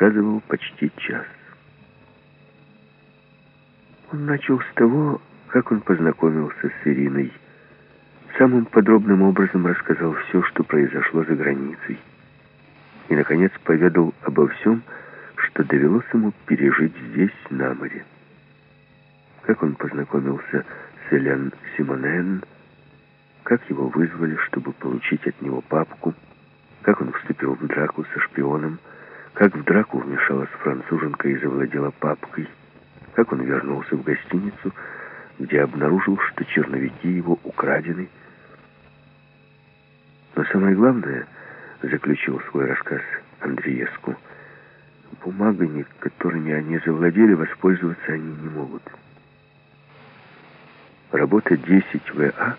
рассказывал почти час. Он начал с того, как он познакомился с Ириной. Самым подробным образом рассказал все, что произошло за границей. И, наконец, поведал обо всем, что довелось ему пережить здесь, на море. Как он познакомился с Элен Симонен, как его вызвали, чтобы получить от него папку, как он вступил в драку со шпионом, как в драку вмешалась француженка и завладела папкой, как он вернулся в гостиницу, где обнаружил, что черновики его украдены. Но самое главное, заключил свой рассказ Андреевску, бумагами, которыми они завладели, воспользоваться они не могут. Работа 10 ВА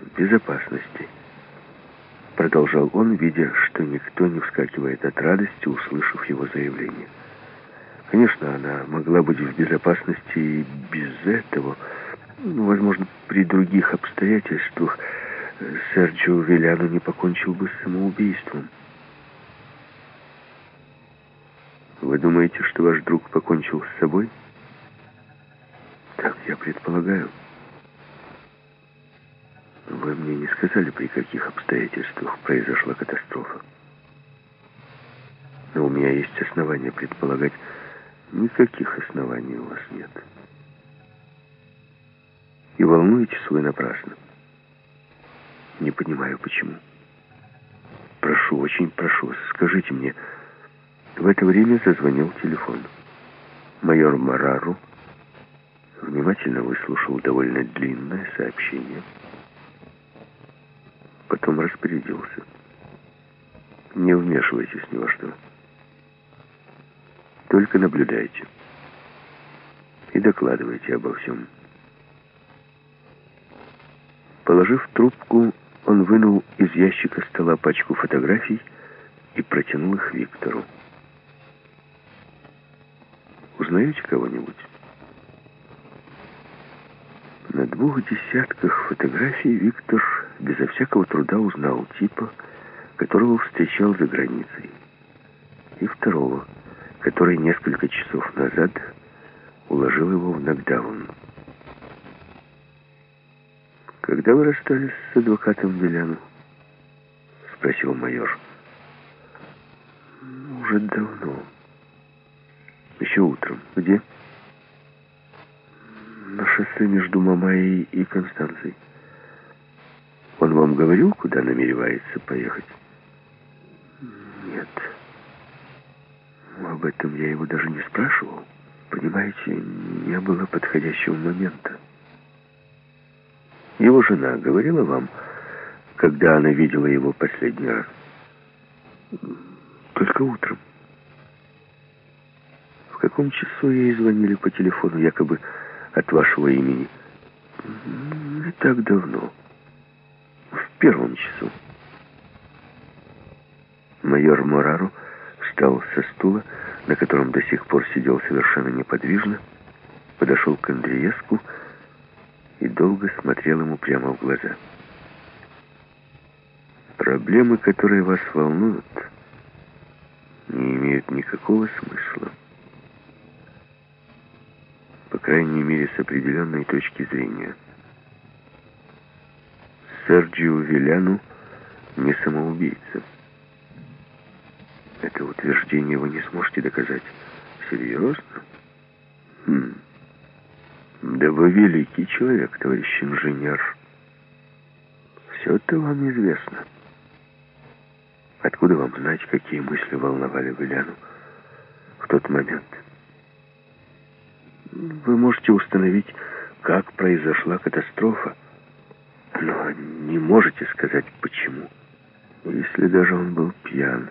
в безопасности. Продолжал он, видя, что никто не вскакивает от радости, услышав его заявление. Конечно, она могла быть в безопасности и без этого. Ну, возможно, при других обстоятельствах Серджио Виляну не покончил бы с самоубийством. Вы думаете, что ваш друг покончил с собой? Так я предполагаю. Вы мне не сказали, при каких обстоятельствах произошла катастрофа. Но у меня есть основания предполагать, Никаких оснований у вас нет. И волнуетесь вы напрасно. Не понимаю, почему. Прошу, очень прошу, скажите мне. В это время зазвонил телефон. Майор Марару внимательно выслушал довольно длинное сообщение. Потом распорядился. Не вмешивайтесь ни во что. Только наблюдайте. И докладывайте обо всем. Положив трубку, он вынул из ящика стола пачку фотографий и протянул их Виктору. «Узнаете кого-нибудь?» На двух десятках фотографий Виктор безо всякого труда узнал типа, которого встречал за границей, и второго – который несколько часов назад уложил его в нокдаун. «Когда вы расстались с адвокатом Беляну?» — спросил майор. «Уже давно. Еще утром. Где?» «На шоссе между Мамаей и Констанцией. Он вам говорил, куда намеревается поехать?» «Нет». Об этом я его даже не спрашивал. Понимаете, не было подходящего момента. Его жена говорила вам, когда она видела его последний раз? Только утром. В каком часу ей звонили по телефону, якобы от вашего имени? Не так давно. В первом часу. Майор Морару встал со стула, на котором до сих пор сидел совершенно неподвижно, подошел к Андреевску и долго смотрел ему прямо в глаза. Проблемы, которые вас волнуют, не имеют никакого смысла. Крайней мере, с определенной точки зрения. Серджио Виляну не самоубийца. Это утверждение вы не сможете доказать. Серьезно? Хм. Да вы великий человек, товарищ инженер. Все это вам известно. Откуда вам знать, какие мысли волновали Виляну в тот момент? Вы можете установить, как произошла катастрофа, но не можете сказать, почему. Если даже он был пьян,